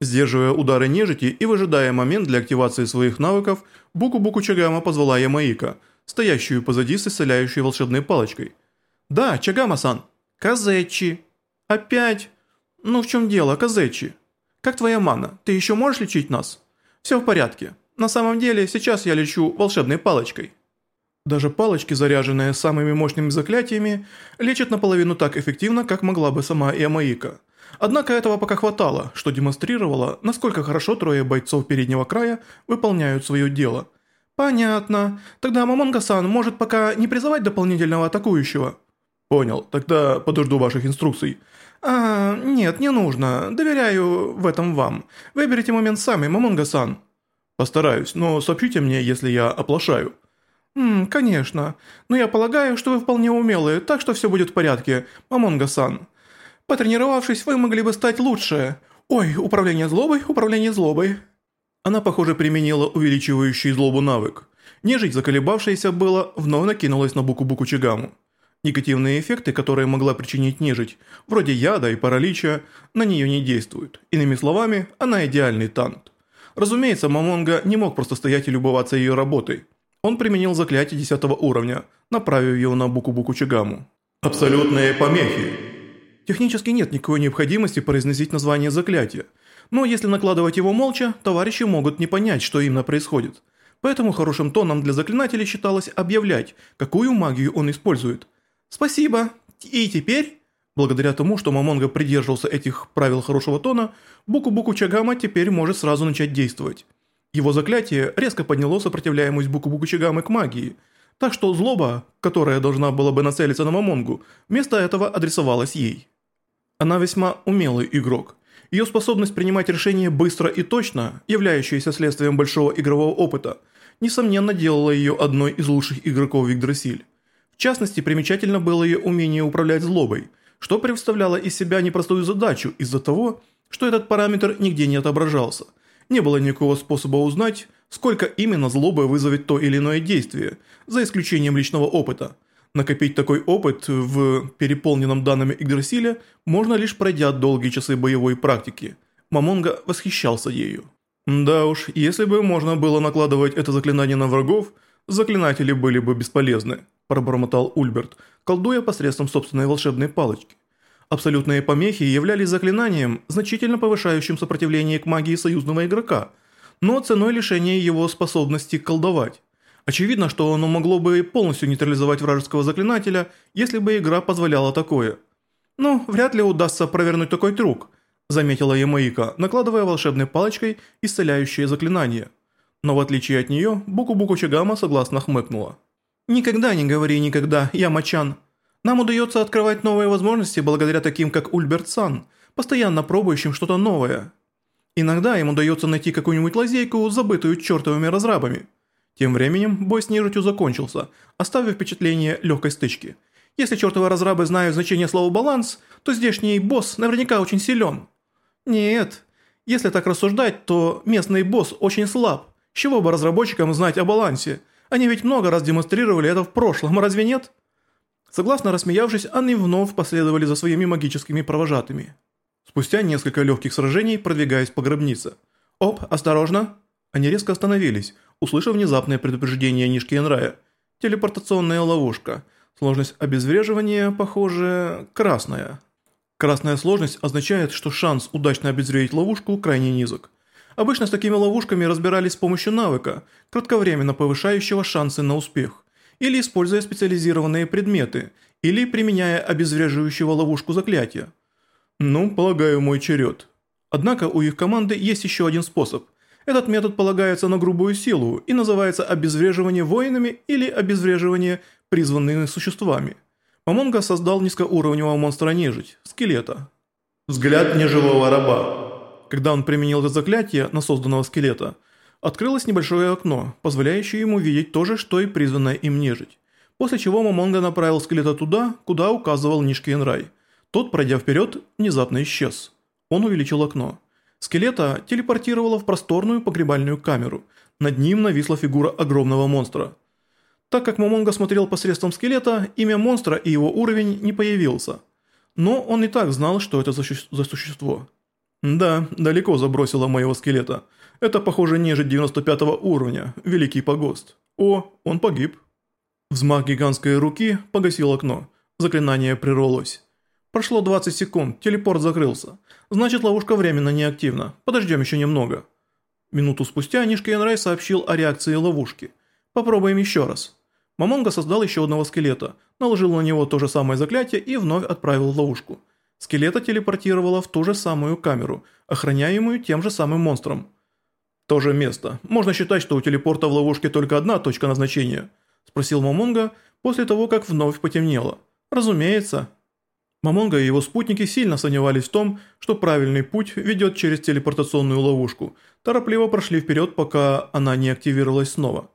Сдерживая удары нежити и выжидая момент для активации своих навыков, Буку-Буку Чагама позвала Ямаика, стоящую позади с исцеляющей волшебной палочкой. «Да, Чагама-сан!» «Казечи!» «Опять?» «Ну в чем дело, Казечи?» «Как твоя мана? Ты еще можешь лечить нас?» «Все в порядке. На самом деле, сейчас я лечу волшебной палочкой». Даже палочки, заряженные самыми мощными заклятиями, лечат наполовину так эффективно, как могла бы сама Ямаика. Однако этого пока хватало, что демонстрировало, насколько хорошо трое бойцов переднего края выполняют свое дело. «Понятно. Тогда Мамонга-сан может пока не призывать дополнительного атакующего?» «Понял. Тогда подожду ваших инструкций». «А, нет, не нужно. Доверяю в этом вам. Выберите момент сами, Мамонга-сан». «Постараюсь, но сообщите мне, если я оплошаю». «Ммм, конечно. Но я полагаю, что вы вполне умелые, так что все будет в порядке, Мамонга-сан». Потренировавшись, вы могли бы стать лучше. Ой, управление злобой, управление злобой». Она, похоже, применила увеличивающий злобу навык. Нежить, заколебавшаяся было, вновь накинулась на Буку-Буку Чигаму. Негативные эффекты, которые могла причинить нежить, вроде яда и паралича, на нее не действуют. Иными словами, она идеальный танк. Разумеется, Мамонга не мог просто стоять и любоваться ее работой. Он применил заклятие 10 уровня, направив его на Буку-Буку Чигаму. «Абсолютные помехи!» Технически нет никакой необходимости произносить название заклятия, но если накладывать его молча, товарищи могут не понять, что именно происходит. Поэтому хорошим тоном для заклинателей считалось объявлять, какую магию он использует. «Спасибо. И теперь...» Благодаря тому, что Мамонга придерживался этих правил хорошего тона, Буку-Буку Чагама теперь может сразу начать действовать. Его заклятие резко подняло сопротивляемость Буку-Буку Чагамы к магии, так что злоба, которая должна была бы нацелиться на Мамонгу, вместо этого адресовалась ей. Она весьма умелый игрок. Ее способность принимать решения быстро и точно, являющаяся следствием большого игрового опыта, несомненно делала ее одной из лучших игроков в Игдрасиль. В частности, примечательно было ее умение управлять злобой, что представляло из себя непростую задачу из-за того, что этот параметр нигде не отображался. Не было никакого способа узнать, сколько именно злобы вызовет то или иное действие, за исключением личного опыта – Накопить такой опыт в переполненном данными Игдрасиле можно лишь пройдя долгие часы боевой практики. Мамонга восхищался ею. Да уж, если бы можно было накладывать это заклинание на врагов, заклинатели были бы бесполезны, пробормотал Ульберт, колдуя посредством собственной волшебной палочки. Абсолютные помехи являлись заклинанием, значительно повышающим сопротивление к магии союзного игрока, но ценой лишения его способности колдовать. Очевидно, что оно могло бы полностью нейтрализовать вражеского заклинателя, если бы игра позволяла такое. «Ну, вряд ли удастся провернуть такой трюк», заметила Ямаика, накладывая волшебной палочкой исцеляющее заклинание. Но в отличие от нее, Буку-Буку Чигама согласно хмыкнула. «Никогда не говори никогда, Ямачан. Нам удается открывать новые возможности благодаря таким, как Ульберт Сан, постоянно пробующим что-то новое. Иногда им удается найти какую-нибудь лазейку, забытую чертовыми разрабами». Тем временем бой с нежитью закончился, оставив впечатление легкой стычки. Если чертовы разрабы знают значение слова «баланс», то здешний босс наверняка очень силен. Нет, если так рассуждать, то местный босс очень слаб. Чего бы разработчикам знать о балансе? Они ведь много раз демонстрировали это в прошлом, разве нет? Согласно рассмеявшись, они вновь последовали за своими магическими провожатыми. Спустя несколько легких сражений, продвигаясь по гробнице. «Оп, осторожно!» Они резко остановились, услышав внезапное предупреждение Нишки Энрая. Телепортационная ловушка. Сложность обезвреживания, похоже, красная. Красная сложность означает, что шанс удачно обезвредить ловушку крайне низок. Обычно с такими ловушками разбирались с помощью навыка, кратковременно повышающего шансы на успех, или используя специализированные предметы, или применяя обезвреживающего ловушку заклятия. Ну, полагаю, мой черед. Однако у их команды есть еще один способ – этот метод полагается на грубую силу и называется обезвреживание воинами или обезвреживание призванными существами. Мамонга создал низкоуровневого монстра-нежить, скелета. Взгляд неживого раба. Когда он применил это заклятие на созданного скелета, открылось небольшое окно, позволяющее ему видеть то же, что и призванная им нежить. После чего Момонга направил скелета туда, куда указывал Нишкиенрай. Тот, пройдя вперед, внезапно исчез. Он увеличил окно. Скелета телепортировало в просторную погребальную камеру. Над ним нависла фигура огромного монстра. Так как Момонга смотрел посредством скелета, имя монстра и его уровень не появился. Но он и так знал, что это за существо. Да, далеко забросило моего скелета. Это, похоже, нежить 95 уровня, Великий Погост. О, он погиб. Взмах гигантской руки погасил окно. Заклинание прервалось. Прошло 20 секунд, телепорт закрылся. Значит, ловушка временно неактивна. Подождем еще немного. Минуту спустя Нишкейнрай сообщил о реакции ловушки. Попробуем еще раз. Мамонга создал еще одного скелета, наложил на него то же самое заклятие и вновь отправил ловушку. Скелета телепортировало в ту же самую камеру, охраняемую тем же самым монстром. То же место. Можно считать, что у телепорта в ловушке только одна точка назначения? Спросил Мамонга после того, как вновь потемнело. Разумеется. Мамонга и его спутники сильно сомневались в том, что правильный путь ведет через телепортационную ловушку. Торопливо прошли вперед, пока она не активировалась снова.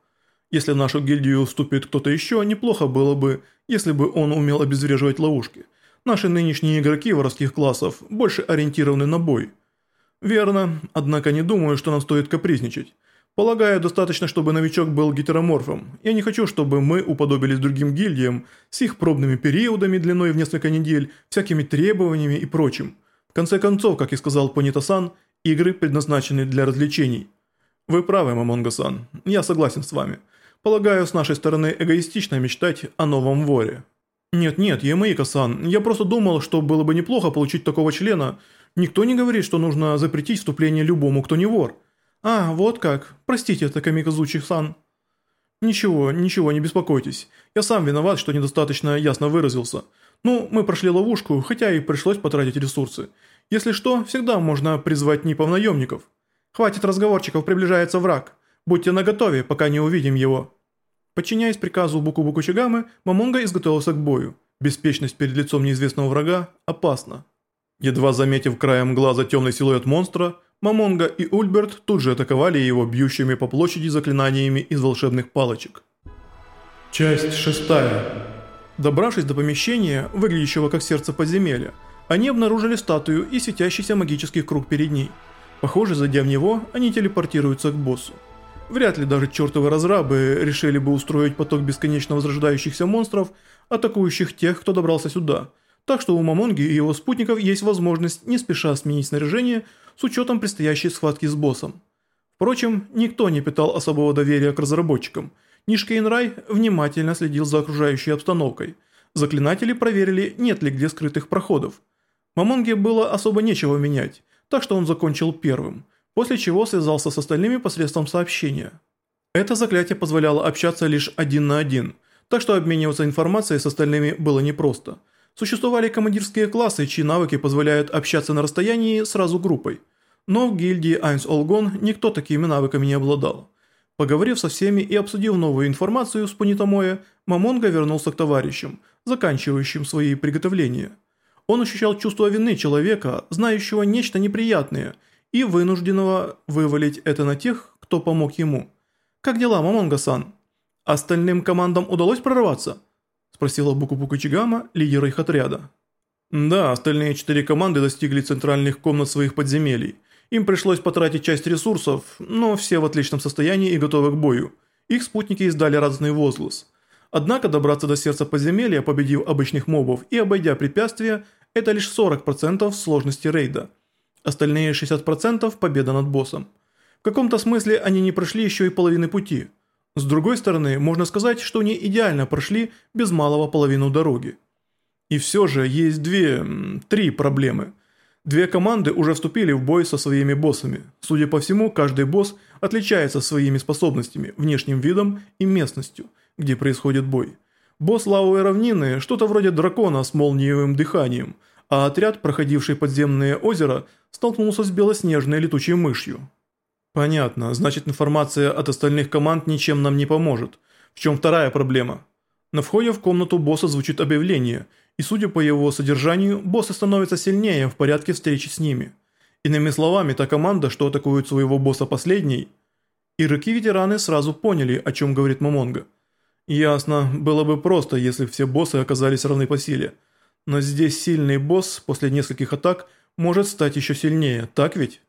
Если в нашу гильдию вступит кто-то еще, неплохо было бы, если бы он умел обезвреживать ловушки. Наши нынешние игроки воровских классов больше ориентированы на бой. Верно, однако не думаю, что нам стоит капризничать. Полагаю, достаточно, чтобы новичок был гетероморфом. Я не хочу, чтобы мы уподобились другим гильдиям с их пробными периодами длиной в несколько недель, всякими требованиями и прочим. В конце концов, как и сказал Понитасан, игры предназначены для развлечений. Вы правы, Мамонга-сан, я согласен с вами. Полагаю, с нашей стороны эгоистично мечтать о новом воре. «Нет-нет, Ямейка-сан, я просто думал, что было бы неплохо получить такого члена. Никто не говорит, что нужно запретить вступление любому, кто не вор». «А, вот как. Простите, Такамиказучи-сан». «Ничего, ничего, не беспокойтесь. Я сам виноват, что недостаточно ясно выразился. Ну, мы прошли ловушку, хотя и пришлось потратить ресурсы. Если что, всегда можно призвать НИПов наемников. Хватит разговорчиков, приближается враг. Будьте наготове, пока не увидим его». Подчиняясь приказу Буку-Буку Чигамы, Мамонга изготовился к бою. Беспечность перед лицом неизвестного врага опасна. Едва заметив краем глаза темный силуэт монстра, Мамонга и Ульберт тут же атаковали его бьющими по площади заклинаниями из волшебных палочек. Часть шестая. Добравшись до помещения, выглядящего как сердце подземелья, они обнаружили статую и светящийся магический круг перед ней. Похоже, зайдя в него, они телепортируются к боссу. Вряд ли даже чертовы разрабы решили бы устроить поток бесконечно возрождающихся монстров, атакующих тех, кто добрался сюда. Так что у Мамонги и его спутников есть возможность не спеша сменить снаряжение с учетом предстоящей схватки с боссом. Впрочем, никто не питал особого доверия к разработчикам. Нишкейнрай внимательно следил за окружающей обстановкой. Заклинатели проверили, нет ли где скрытых проходов. Мамонге было особо нечего менять, так что он закончил первым – после чего связался с остальными посредством сообщения. Это заклятие позволяло общаться лишь один на один, так что обмениваться информацией с остальными было непросто. Существовали командирские классы, чьи навыки позволяют общаться на расстоянии сразу группой. Но в гильдии Айнс Олгон никто такими навыками не обладал. Поговорив со всеми и обсудив новую информацию с Пунитамоя, Мамонга вернулся к товарищам, заканчивающим свои приготовления. Он ощущал чувство вины человека, знающего нечто неприятное – и вынужденного вывалить это на тех, кто помог ему. «Как дела, Мамонга-сан? Остальным командам удалось прорваться?» Спросила Буку-Буку Чигама, лидер их отряда. Да, остальные четыре команды достигли центральных комнат своих подземелий. Им пришлось потратить часть ресурсов, но все в отличном состоянии и готовы к бою. Их спутники издали радостный возглас. Однако добраться до сердца подземелья, победив обычных мобов и обойдя препятствия, это лишь 40% сложности рейда – Остальные 60% – победа над боссом. В каком-то смысле они не прошли еще и половины пути. С другой стороны, можно сказать, что они идеально прошли без малого половину дороги. И все же есть две, три проблемы. Две команды уже вступили в бой со своими боссами. Судя по всему, каждый босс отличается своими способностями, внешним видом и местностью, где происходит бой. Босс лавовой равнины – что-то вроде дракона с молниевым дыханием – а отряд, проходивший подземное озеро, столкнулся с белоснежной летучей мышью. Понятно, значит информация от остальных команд ничем нам не поможет. В чем вторая проблема? На входе в комнату босса звучит объявление, и судя по его содержанию, боссы становятся сильнее в порядке встречи с ними. Иными словами, та команда, что атакует своего босса последней. Игроки-ветераны сразу поняли, о чем говорит Мамонга. Ясно, было бы просто, если все боссы оказались равны по силе. Но здесь сильный босс после нескольких атак может стать еще сильнее, так ведь?